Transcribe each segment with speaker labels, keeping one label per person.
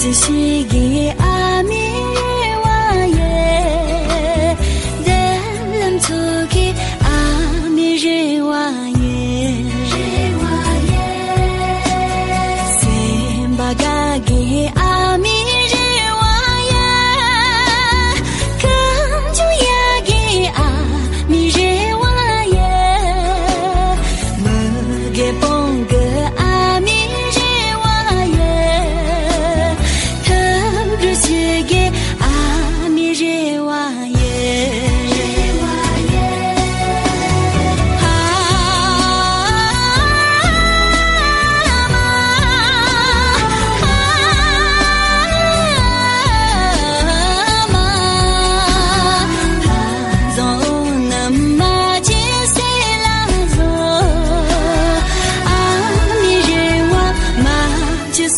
Speaker 1: 一世纪的阿弥陀耶，点燃自己阿弥陀瓦耶，心把嘎己阿弥陀瓦耶，感就亚己阿弥陀瓦耶，莫给。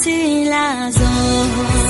Speaker 1: 起来走。